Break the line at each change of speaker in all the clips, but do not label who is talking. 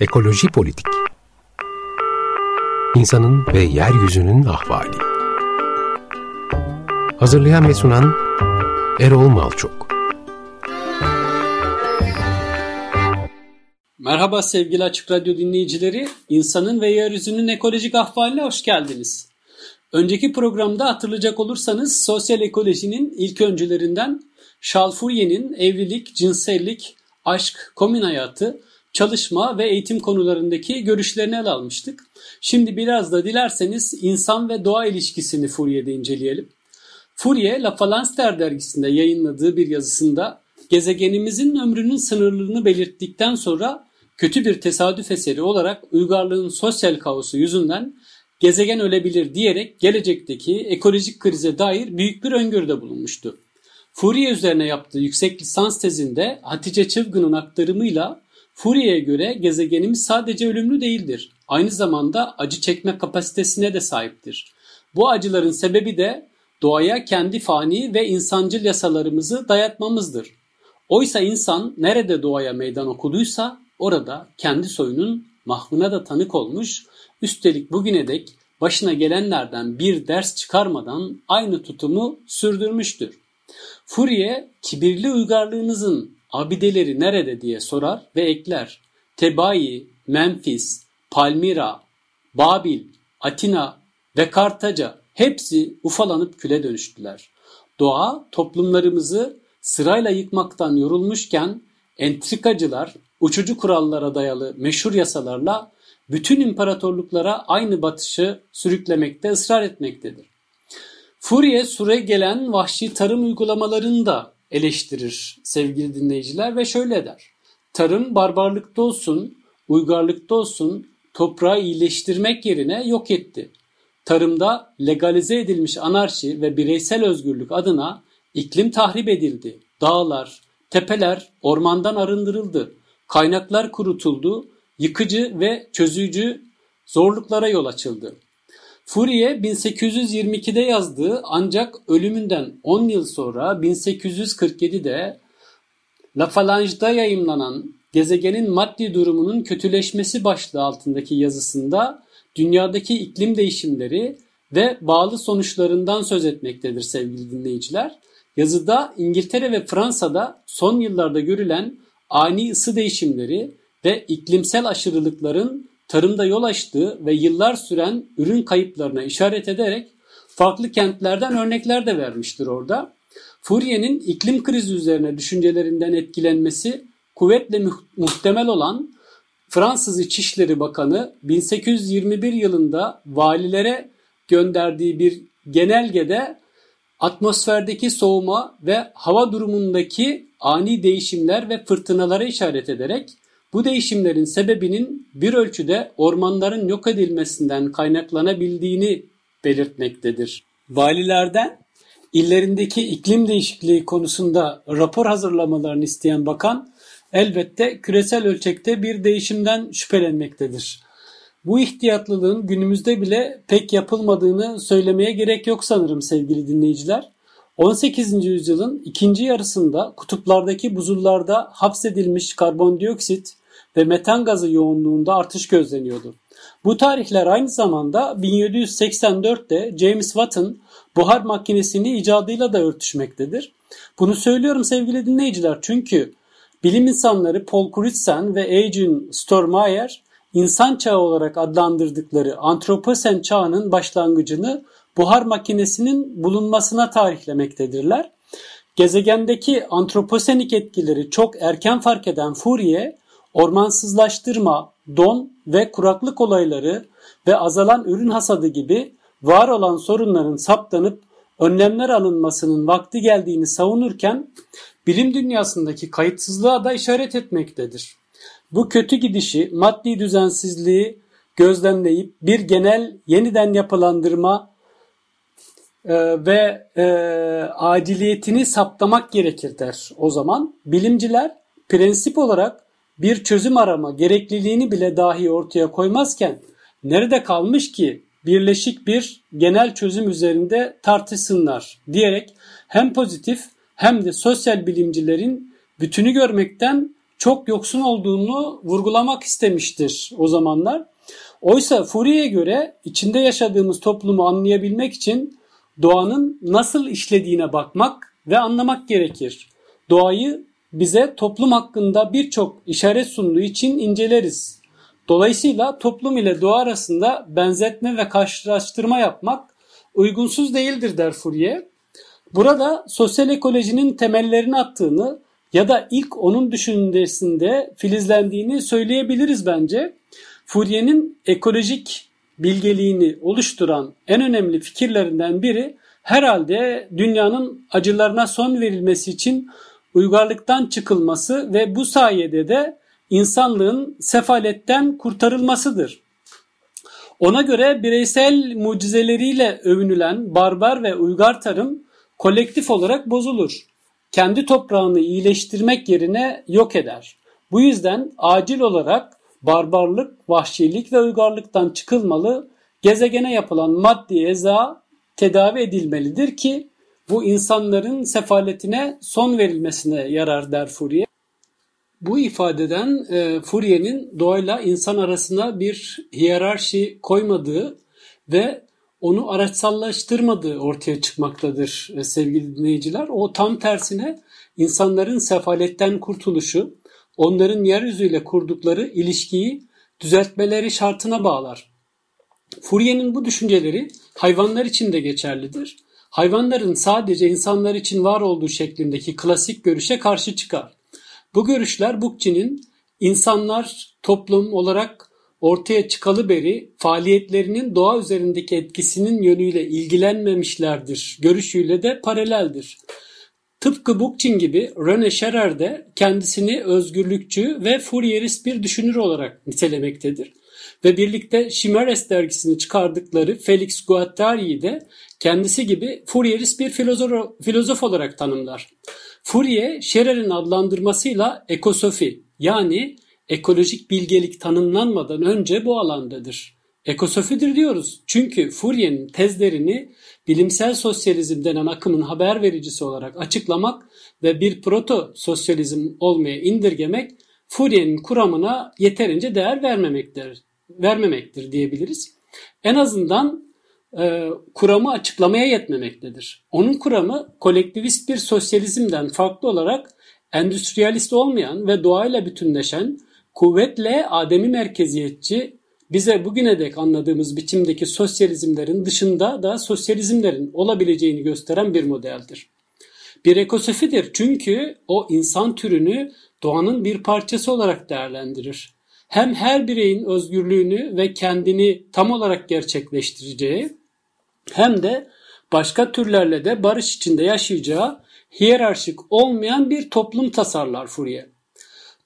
Ekoloji Politik İnsanın ve Yeryüzünün Ahvali Hazırlayan ve sunan Erol Malçok
Merhaba sevgili Açık Radyo dinleyicileri. İnsanın ve Yeryüzünün Ekolojik Ahvaline hoş geldiniz. Önceki programda hatırlayacak olursanız sosyal ekolojinin ilk öncülerinden Charles Fourier'in evlilik, cinsellik, aşk, komün hayatı, çalışma ve eğitim konularındaki görüşlerini ele almıştık. Şimdi biraz da dilerseniz insan ve doğa ilişkisini Fourier'de inceleyelim. Fourier, La Phalanstère dergisinde yayınladığı bir yazısında gezegenimizin ömrünün sınırlarını belirttikten sonra kötü bir tesadüf eseri olarak uygarlığın sosyal kaosu yüzünden gezegen ölebilir diyerek gelecekteki ekolojik krize dair büyük bir öngörüde bulunmuştu. Fourier üzerine yaptığı yüksek lisans tezinde Hatice Çılgın'ın aktarımıyla Fourier'e göre gezegenimiz sadece ölümlü değildir. Aynı zamanda acı çekme kapasitesine de sahiptir. Bu acıların sebebi de doğaya kendi fani ve insancıl yasalarımızı dayatmamızdır. Oysa insan nerede doğaya meydan okuduysa orada kendi soyunun mahvına da tanık olmuş, üstelik bugüne dek başına gelenlerden bir ders çıkarmadan aynı tutumu sürdürmüştür. Fourier, kibirli uygarlığınızın abideleri nerede diye sorar ve ekler. Tebai, Memphis, Palmira, Babil, Atina ve Kartaca hepsi ufalanıp küle dönüştüler. Doğa toplumlarımızı sırayla yıkmaktan yorulmuşken entrikacılar uçucu kurallara dayalı meşhur yasalarla bütün imparatorluklara aynı batışı sürüklemekte ısrar etmektedir. Fourier süre gelen vahşi tarım uygulamalarını da eleştirir sevgili dinleyiciler ve şöyle der. Tarım barbarlıkta olsun, uygarlıkta olsun toprağı iyileştirmek yerine yok etti. Tarımda legalize edilmiş anarşi ve bireysel özgürlük adına iklim tahrip edildi. Dağlar, tepeler ormandan arındırıldı. Kaynaklar kurutuldu. Yıkıcı ve çözücü zorluklara yol açıldı. Fourier 1822'de yazdığı ancak ölümünden 10 yıl sonra 1847'de La Phalange'da yayımlanan gezegenin maddi durumunun kötüleşmesi başlığı altındaki yazısında dünyadaki iklim değişimleri ve bağlı sonuçlarından söz etmektedir sevgili dinleyiciler. Yazıda İngiltere ve Fransa'da son yıllarda görülen ani ısı değişimleri ve iklimsel aşırılıkların tarımda yol açtığı ve yıllar süren ürün kayıplarına işaret ederek farklı kentlerden örnekler de vermiştir orada. Fourier'in iklim krizi üzerine düşüncelerinden etkilenmesi kuvvetle muhtemel olan Fransız İçişleri Bakanı 1821 yılında valilere gönderdiği bir genelgede atmosferdeki soğuma ve hava durumundaki ani değişimler ve fırtınalara işaret ederek bu değişimlerin sebebinin bir ölçüde ormanların yok edilmesinden kaynaklanabildiğini belirtmektedir. Valilerden illerindeki iklim değişikliği konusunda rapor hazırlamalarını isteyen bakan elbette küresel ölçekte bir değişimden şüphelenmektedir. Bu ihtiyatlılığın günümüzde bile pek yapılmadığını söylemeye gerek yok sanırım sevgili dinleyiciler. 18. yüzyılın ikinci yarısında kutuplardaki buzullarda hapsedilmiş karbondioksit ve metan gazı yoğunluğunda artış gözleniyordu. Bu tarihler aynı zamanda 1784'te James Watt'ın buhar makinesini icadıyla da örtüşmektedir. Bunu söylüyorum sevgili dinleyiciler çünkü bilim insanları Paul Crutzen ve Adrian Stormayer insan çağı olarak adlandırdıkları antroposen çağının başlangıcını buhar makinesinin bulunmasına tarihlemektedirler. Gezegendeki antroposenik etkileri çok erken fark eden Fourier, ormansızlaştırma, don ve kuraklık olayları ve azalan ürün hasadı gibi var olan sorunların saptanıp önlemler alınmasının vakti geldiğini savunurken bilim dünyasındaki kayıtsızlığa da işaret etmektedir. Bu kötü gidişi, maddi düzensizliği gözlemleyip bir genel yeniden yapılandırma e, ve e, aciliyetini saptamak gerekir der o zaman. Bilimciler prensip olarak bir çözüm arama gerekliliğini bile dahi ortaya koymazken nerede kalmış ki birleşik bir genel çözüm üzerinde tartışsınlar diyerek hem pozitif hem de sosyal bilimcilerin bütünü görmekten çok yoksun olduğunu vurgulamak istemiştir o zamanlar. Oysa Fourier'e göre içinde yaşadığımız toplumu anlayabilmek için doğanın nasıl işlediğine bakmak ve anlamak gerekir. Doğayı bize toplum hakkında birçok işaret sunduğu için inceleriz. Dolayısıyla toplum ile doğa arasında benzetme ve karşılaştırma yapmak uygunsuz değildir der Fourier. Burada sosyal ekolojinin temellerini attığını ya da ilk onun düşüncesinde filizlendiğini söyleyebiliriz bence. Fourier'in ekolojik bilgeliğini oluşturan en önemli fikirlerinden biri herhalde dünyanın acılarına son verilmesi için uygarlıktan çıkılması ve bu sayede de insanlığın sefaletten kurtarılmasıdır. Ona göre bireysel mucizeleriyle övünülen barbar ve uygar tarım kolektif olarak bozulur. Kendi toprağını iyileştirmek yerine yok eder. Bu yüzden acil olarak barbarlık, vahşilik ve uygarlıktan çıkılmalı, gezegene yapılan maddi eza tedavi edilmelidir ki bu insanların sefaletine son verilmesine yarar der Fourier. Bu ifadeden e, Fourier'in doğayla insan arasında bir hiyerarşi koymadığı ve onu araçsallaştırmadığı ortaya çıkmaktadır e, sevgili dinleyiciler. O tam tersine insanların sefaletten kurtuluşu, onların yeryüzüyle kurdukları ilişkiyi düzeltmeleri şartına bağlar. Fourier'in bu düşünceleri hayvanlar için de geçerlidir. Hayvanların sadece insanlar için var olduğu şeklindeki klasik görüşe karşı çıkar. Bu görüşler Bookchin'in insanlar toplum olarak ortaya çıkalı beri faaliyetlerinin doğa üzerindeki etkisinin yönüyle ilgilenmemişlerdir görüşüyle de paraleldir. Tıpkı Bookchin gibi René Scherer de kendisini özgürlükçü ve Fourierist bir düşünür olarak nitelemektedir. Ve birlikte Chimeres dergisini çıkardıkları Felix Guattari'yi de kendisi gibi Fourierist bir filozof, filozof olarak tanımlar. Fourier, Scherer'in adlandırmasıyla ekosofi yani ekolojik bilgelik tanımlanmadan önce bu alandadır. Ekosofidir diyoruz. Çünkü Fourier'in tezlerini bilimsel sosyalizm denen akımın haber vericisi olarak açıklamak ve bir proto sosyalizm olmaya indirgemek Fourier'in kuramına yeterince değer vermemektir, vermemektir diyebiliriz. En azından e, kuramı açıklamaya yetmemektedir. Onun kuramı kolektivist bir sosyalizmden farklı olarak endüstriyalist olmayan ve doğayla bütünleşen, kuvvetle ademi merkeziyetçi, bize bugüne dek anladığımız biçimdeki sosyalizmlerin dışında da sosyalizmlerin olabileceğini gösteren bir modeldir. Bir ekosofidir çünkü o insan türünü doğanın bir parçası olarak değerlendirir. Hem her bireyin özgürlüğünü ve kendini tam olarak gerçekleştireceği hem de başka türlerle de barış içinde yaşayacağı hiyerarşik olmayan bir toplum tasarlar Fourier.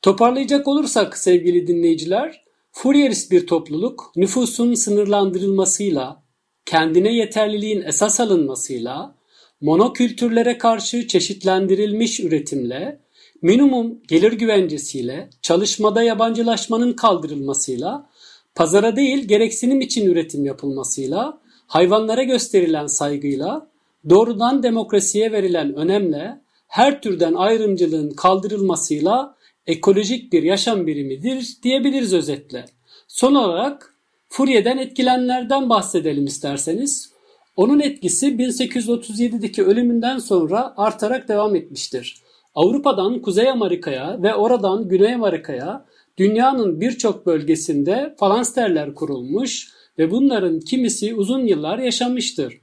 Toparlayacak olursak sevgili dinleyiciler, Fourierist bir topluluk nüfusun sınırlandırılmasıyla, kendine yeterliliğin esas alınmasıyla, monokültürlere karşı çeşitlendirilmiş üretimle, minimum gelir güvencesiyle, çalışmada yabancılaşmanın kaldırılmasıyla, pazara değil gereksinim için üretim yapılmasıyla, hayvanlara gösterilen saygıyla, doğrudan demokrasiye verilen önemle, her türden ayrımcılığın kaldırılmasıyla ekolojik bir yaşam birimidir diyebiliriz özetle. Son olarak Fourier'den etkilenenlerden bahsedelim isterseniz. Onun etkisi 1837'deki ölümünden sonra artarak devam etmiştir. Avrupa'dan Kuzey Amerika'ya ve oradan Güney Amerika'ya dünyanın birçok bölgesinde falansterler kurulmuş ve bunların kimisi uzun yıllar yaşamıştır.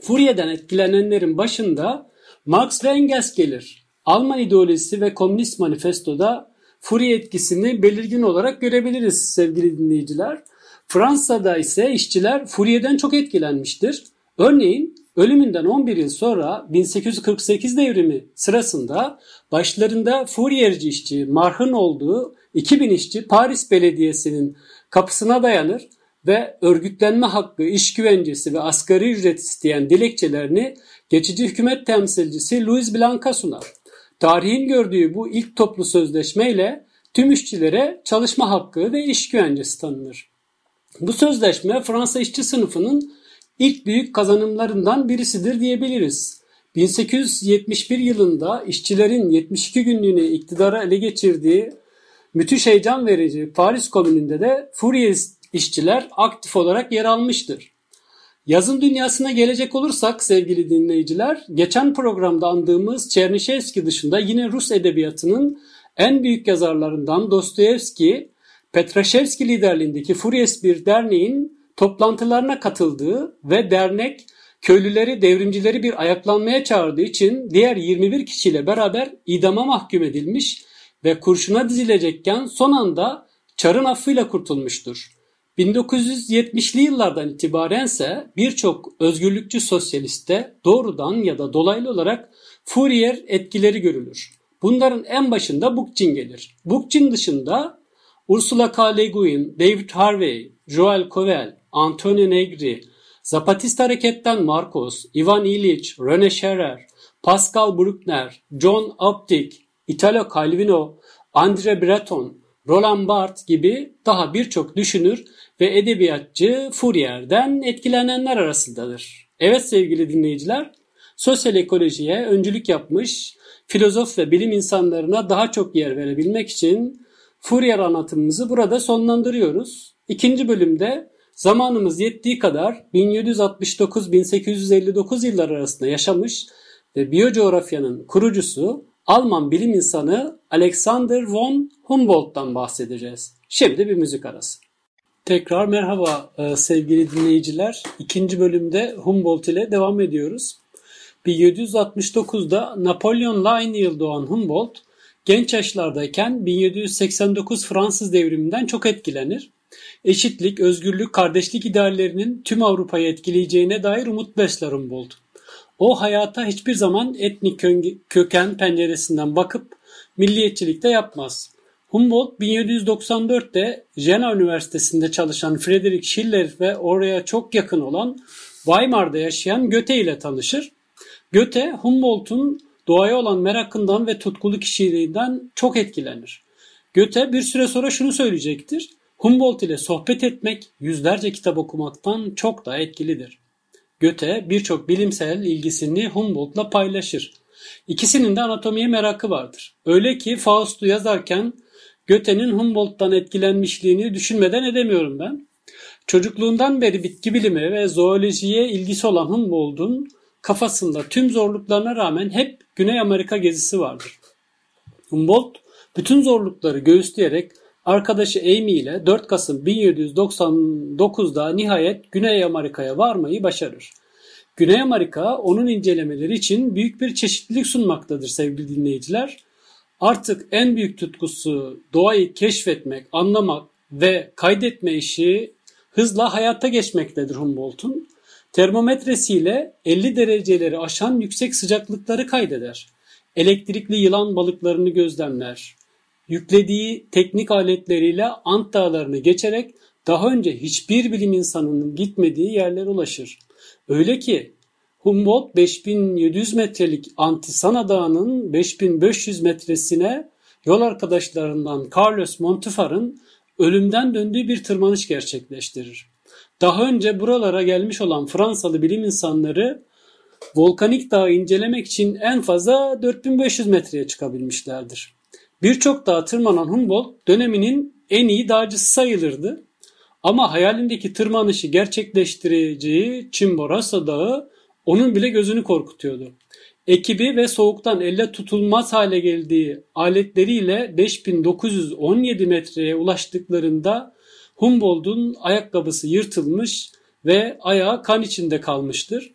Fourier'den etkilenenlerin başında Marx ve Engels gelir. Alman ideolojisi ve Komünist Manifesto'da Fourier etkisini belirgin olarak görebiliriz sevgili dinleyiciler. Fransa'da ise işçiler Fourier'den çok etkilenmiştir. Örneğin ölümünden 11 yıl sonra 1848 devrimi sırasında başlarında Fourierci işçi Marh'ın olduğu 2000 işçi Paris Belediyesi'nin kapısına dayanır ve örgütlenme hakkı, iş güvencesi ve asgari ücret isteyen dilekçelerini geçici hükümet temsilcisi Louis Blanc'a sunar. Tarihin gördüğü bu ilk toplu sözleşmeyle tüm işçilere çalışma hakkı ve iş güvencesi tanınır. Bu sözleşme Fransa işçi sınıfının ilk büyük kazanımlarından birisidir diyebiliriz. 1871 yılında işçilerin 72 günlüğüne iktidara ele geçirdiği müthiş heyecan verici Paris Komünü'nde de Fourierist işçiler aktif olarak yer almıştır. Yazın dünyasına gelecek olursak sevgili dinleyiciler, geçen programda andığımız Çernişevski dışında yine Rus edebiyatının en büyük yazarlarından Dostoyevski, Petraşevski liderliğindeki Furyes bir derneğin toplantılarına katıldığı ve dernek köylüleri, devrimcileri bir ayaklanmaya çağırdığı için diğer 21 kişiyle beraber idama mahkum edilmiş ve kurşuna dizilecekken son anda Çar'ın affıyla kurtulmuştur. 1970'li yıllardan itibarense birçok özgürlükçü sosyaliste doğrudan ya da dolaylı olarak Fourier etkileri görülür. Bunların en başında Bookchin gelir. Bookchin dışında Ursula K. Le Guin, David Harvey, Joel Covel, Antonio Negri, Zapatista hareketten Marcos, Ivan Illich, René Scherer, Pascal Bruckner, John Optic, Italo Calvino, Andre Breton, Roland Barthes gibi daha birçok düşünür ve edebiyatçı Fourier'den etkilenenler arasındadır. Evet sevgili dinleyiciler, sosyal ekolojiye öncülük yapmış filozof ve bilim insanlarına daha çok yer verebilmek için Fourier anlatımımızı burada sonlandırıyoruz. İkinci bölümde zamanımız yettiği kadar 1769-1859 yıllar arasında yaşamış ve biyocoğrafyanın kurucusu Alman bilim insanı Alexander von Humboldt'tan bahsedeceğiz. Şimdi bir müzik arası. Tekrar merhaba e, sevgili dinleyiciler. İkinci bölümde Humboldt ile devam ediyoruz. 1769'da Napolyon'la aynı yıl doğan Humboldt, genç yaşlardayken 1789 Fransız devriminden çok etkilenir. Eşitlik, özgürlük, kardeşlik ideallerinin tüm Avrupa'yı etkileyeceğine dair umut besler Humboldt. O hayata hiçbir zaman etnik köken penceresinden bakıp milliyetçilikte yapmaz. Humboldt 1794'te Jena Üniversitesi'nde çalışan Friedrich Schiller ve oraya çok yakın olan Weimar'da yaşayan Goethe ile tanışır. Goethe, Humboldt'un doğaya olan merakından ve tutkulu kişiliğinden çok etkilenir. Goethe bir süre sonra şunu söyleyecektir. Humboldt ile sohbet etmek yüzlerce kitap okumaktan çok daha etkilidir. Goethe birçok bilimsel ilgisini Humboldt'la paylaşır. İkisinin de anatomiye merakı vardır. Öyle ki Faust'u yazarken Goethe'nin Humboldt'tan etkilenmişliğini düşünmeden edemiyorum ben. Çocukluğundan beri bitki bilimi ve zoolojiye ilgisi olan Humboldt'un kafasında tüm zorluklarına rağmen hep Güney Amerika gezisi vardır. Humboldt bütün zorlukları göğüsleyerek arkadaşı Amy ile 4 Kasım 1799'da nihayet Güney Amerika'ya varmayı başarır. Güney Amerika onun incelemeleri için büyük bir çeşitlilik sunmaktadır sevgili dinleyiciler. Artık en büyük tutkusu doğayı keşfetmek, anlamak ve kaydetme işi hızla hayata geçmektedir Humboldt'un. Termometresiyle 50 dereceleri aşan yüksek sıcaklıkları kaydeder. Elektrikli yılan balıklarını gözlemler. Yüklediği teknik aletleriyle Ant dağlarını geçerek daha önce hiçbir bilim insanının gitmediği yerlere ulaşır. Öyle ki Humboldt 5700 metrelik Antisana Dağı'nın 5500 metresine yol arkadaşlarından Carlos Montefar'ın ölümden döndüğü bir tırmanış gerçekleştirir. Daha önce buralara gelmiş olan Fransalı bilim insanları volkanik dağı incelemek için en fazla 4500 metreye çıkabilmişlerdir. Birçok dağa tırmanan Humboldt döneminin en iyi dağcısı sayılırdı. Ama hayalindeki tırmanışı gerçekleştireceği Chimborazo Dağı onun bile gözünü korkutuyordu. Ekibi ve soğuktan elle tutulmaz hale geldiği aletleriyle 5917 metreye ulaştıklarında Humboldt'un ayakkabısı yırtılmış ve ayağı kan içinde kalmıştır.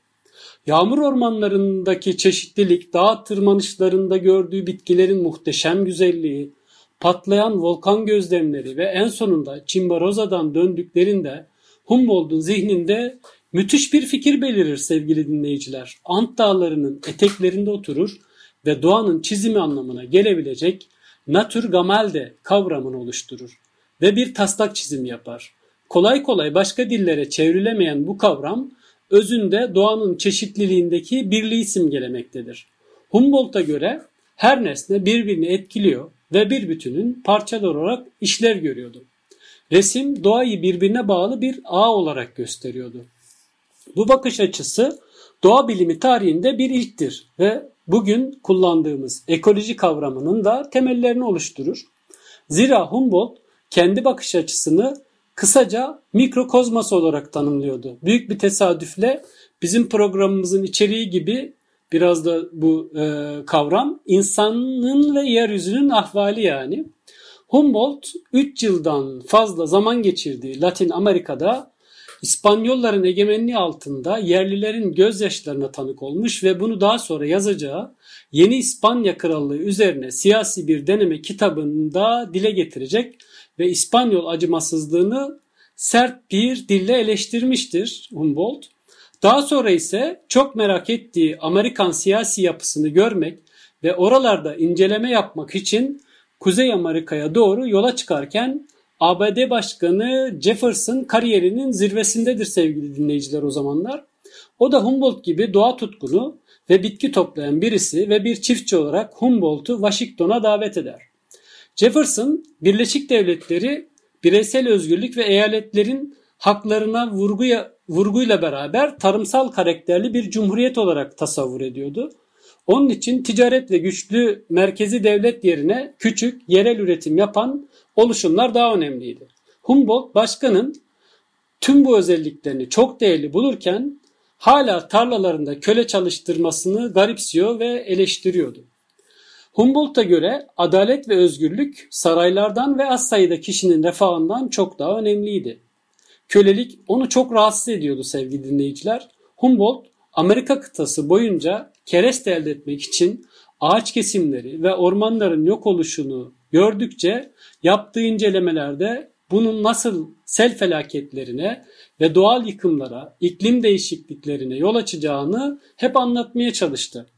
Yağmur ormanlarındaki çeşitlilik, dağ tırmanışlarında gördüğü bitkilerin muhteşem güzelliği, patlayan volkan gözlemleri ve en sonunda Chimboroza'dan döndüklerinde Humboldt'un zihninde müthiş bir fikir belirir sevgili dinleyiciler. Ant dağlarının eteklerinde oturur ve doğanın çizimi anlamına gelebilecek Naturgamelde kavramını oluşturur ve bir taslak çizim yapar. Kolay kolay başka dillere çevrilemeyen bu kavram özünde doğanın çeşitliliğindeki birliği simgelemektedir. Humboldt'a göre her nesne birbirini etkiliyor ve bir bütünün parçaları olarak işlev görüyordu. Resim doğayı birbirine bağlı bir ağ olarak gösteriyordu. Bu bakış açısı doğa bilimi tarihinde bir ilktir ve bugün kullandığımız ekoloji kavramının da temellerini oluşturur. Zira Humboldt kendi bakış açısını kısaca mikrokozmos olarak tanımlıyordu. Büyük bir tesadüfle bizim programımızın içeriği gibi biraz da bu e, kavram insanın ve yeryüzünün ahvali yani. Humboldt 3 yıldan fazla zaman geçirdiği Latin Amerika'da İspanyolların egemenliği altında yerlilerin gözyaşlarına tanık olmuş ve bunu daha sonra yazacağı Yeni İspanya Krallığı üzerine siyasi bir deneme kitabında dile getirecek ve İspanyol acımasızlığını sert bir dille eleştirmiştir Humboldt. Daha sonra ise çok merak ettiği Amerikan siyasi yapısını görmek ve oralarda inceleme yapmak için Kuzey Amerika'ya doğru yola çıkarken ABD Başkanı Jefferson kariyerinin zirvesindedir sevgili dinleyiciler o zamanlar. O da Humboldt gibi doğa tutkunu ve bitki toplayan birisi ve bir çiftçi olarak Humboldt'u Washington'a davet eder. Jefferson, Birleşik Devletleri bireysel özgürlük ve eyaletlerin haklarına vurguya, vurguyla beraber tarımsal karakterli bir cumhuriyet olarak tasavvur ediyordu. Onun için ticaret ve güçlü merkezi devlet yerine küçük, yerel üretim yapan oluşumlar daha önemliydi. Humboldt başkanın tüm bu özelliklerini çok değerli bulurken hala tarlalarında köle çalıştırmasını garipsiyor ve eleştiriyordu. Humboldt'a göre adalet ve özgürlük saraylardan ve az sayıda kişinin refahından çok daha önemliydi. Kölelik onu çok rahatsız ediyordu sevgili dinleyiciler. Humboldt Amerika kıtası boyunca kereste elde etmek için ağaç kesimleri ve ormanların yok oluşunu gördükçe yaptığı incelemelerde bunun nasıl sel felaketlerine ve doğal yıkımlara, iklim değişikliklerine yol açacağını hep anlatmaya çalıştı.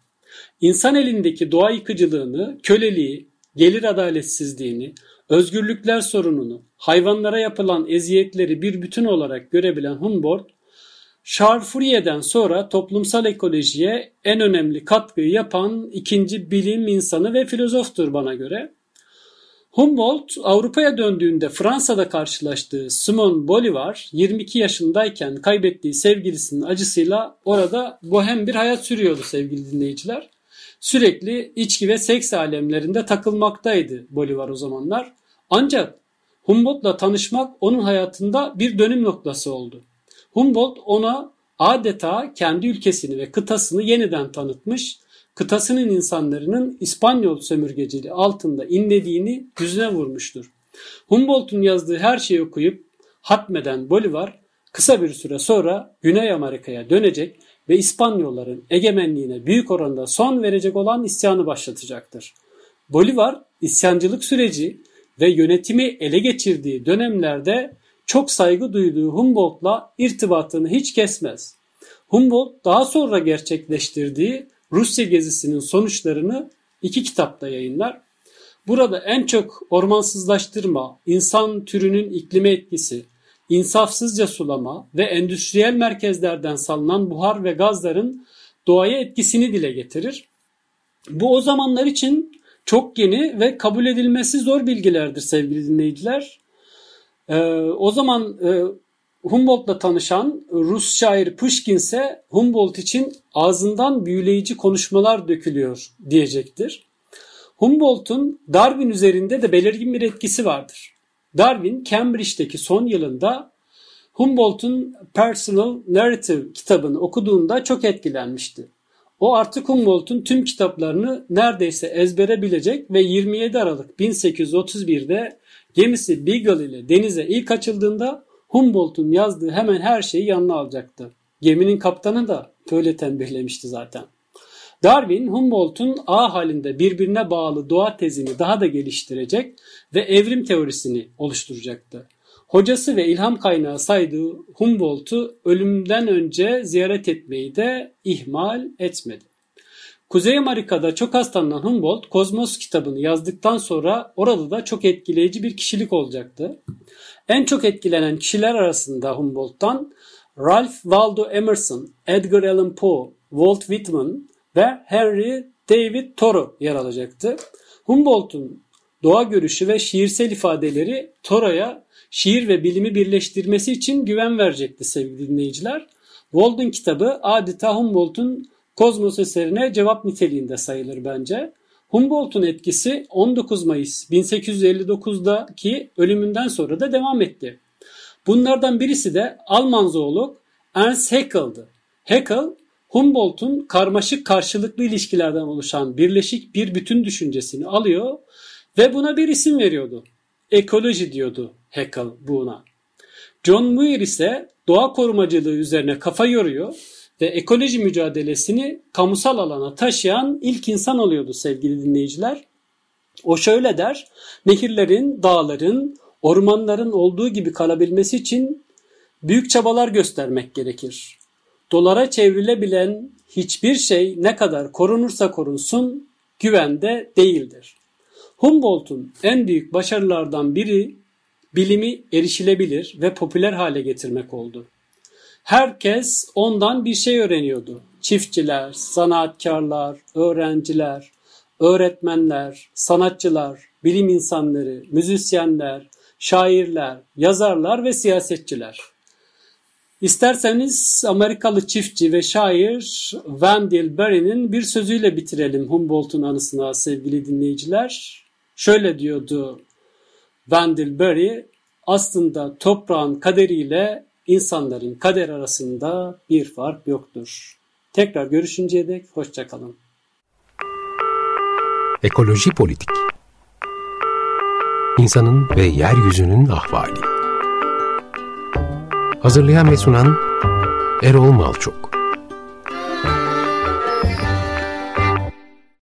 İnsan elindeki doğa yıkıcılığını, köleliği, gelir adaletsizliğini, özgürlükler sorununu, hayvanlara yapılan eziyetleri bir bütün olarak görebilen Humboldt, Charles Fourier'den sonra toplumsal ekolojiye en önemli katkıyı yapan ikinci bilim insanı ve filozoftur bana göre. Humboldt Avrupa'ya döndüğünde Fransa'da karşılaştığı Simon Bolivar 22 yaşındayken kaybettiği sevgilisinin acısıyla orada bohem bir hayat sürüyordu sevgili dinleyiciler. Sürekli içki ve seks alemlerinde takılmaktaydı Bolivar o zamanlar. Ancak Humboldt'la tanışmak onun hayatında bir dönüm noktası oldu. Humboldt ona adeta kendi ülkesini ve kıtasını yeniden tanıtmış kıtasının insanlarının İspanyol sömürgeciliği altında inlediğini yüzüne vurmuştur. Humboldt'un yazdığı her şeyi okuyup hatmeden Bolivar kısa bir süre sonra Güney Amerika'ya dönecek ve İspanyolların egemenliğine büyük oranda son verecek olan isyanı başlatacaktır. Bolivar isyancılık süreci ve yönetimi ele geçirdiği dönemlerde çok saygı duyduğu Humboldt'la irtibatını hiç kesmez. Humboldt daha sonra gerçekleştirdiği Rusya gezisinin sonuçlarını iki kitapta yayınlar. Burada en çok ormansızlaştırma, insan türünün iklime etkisi, insafsızca sulama ve endüstriyel merkezlerden salınan buhar ve gazların doğaya etkisini dile getirir. Bu o zamanlar için çok yeni ve kabul edilmesi zor bilgilerdir sevgili dinleyiciler. Ee, o zaman e, Humboldt'la tanışan Rus şair Pushkin ise Humboldt için ağzından büyüleyici konuşmalar dökülüyor diyecektir. Humboldt'un Darwin üzerinde de belirgin bir etkisi vardır. Darwin Cambridge'deki son yılında Humboldt'un Personal Narrative kitabını okuduğunda çok etkilenmişti. O artık Humboldt'un tüm kitaplarını neredeyse ezbere bilecek ve 27 Aralık 1831'de gemisi Beagle ile denize ilk açıldığında Humboldt'un yazdığı hemen her şeyi yanına alacaktı. Geminin kaptanı da böyle tembihlemişti zaten. Darwin, Humboldt'un A halinde birbirine bağlı doğa tezini daha da geliştirecek ve evrim teorisini oluşturacaktı. Hocası ve ilham kaynağı saydığı Humboldt'u ölümden önce ziyaret etmeyi de ihmal etmedi. Kuzey Amerika'da çok hastalanan Humboldt, Kozmos kitabını yazdıktan sonra orada da çok etkileyici bir kişilik olacaktı. En çok etkilenen kişiler arasında Humboldt'tan Ralph Waldo Emerson, Edgar Allan Poe, Walt Whitman ve Henry David Thoreau yer alacaktı. Humboldt'un doğa görüşü ve şiirsel ifadeleri Thoreau'ya şiir ve bilimi birleştirmesi için güven verecekti sevgili dinleyiciler. Walden kitabı adeta Humboldt'un Kozmos eserine cevap niteliğinde sayılır bence. Humboldt'un etkisi 19 Mayıs 1859'daki ölümünden sonra da devam etti. Bunlardan birisi de Alman zoolog Ernst Haeckel'dı. Haeckel, Humboldt'un karmaşık karşılıklı ilişkilerden oluşan birleşik bir bütün düşüncesini alıyor ve buna bir isim veriyordu. Ekoloji diyordu Haeckel buna. John Muir ise doğa korumacılığı üzerine kafa yoruyor ve ekoloji mücadelesini kamusal alana taşıyan ilk insan oluyordu sevgili dinleyiciler. O şöyle der, nehirlerin, dağların, ormanların olduğu gibi kalabilmesi için büyük çabalar göstermek gerekir. Dolara çevrilebilen hiçbir şey ne kadar korunursa korunsun güvende değildir. Humboldt'un en büyük başarılardan biri bilimi erişilebilir ve popüler hale getirmek oldu. Herkes ondan bir şey öğreniyordu. Çiftçiler, sanatkarlar, öğrenciler, öğretmenler, sanatçılar, bilim insanları, müzisyenler, şairler, yazarlar ve siyasetçiler. İsterseniz Amerikalı çiftçi ve şair Wendell Berry'nin bir sözüyle bitirelim Humboldt'un anısına sevgili dinleyiciler. Şöyle diyordu Wendell Berry, aslında toprağın kaderiyle insanların kader arasında bir fark yoktur. Tekrar görüşünceye dek hoşçakalın.
Ekoloji Politik İnsanın ve Yeryüzünün Ahvali Hazırlayan ve sunan Erol Malçok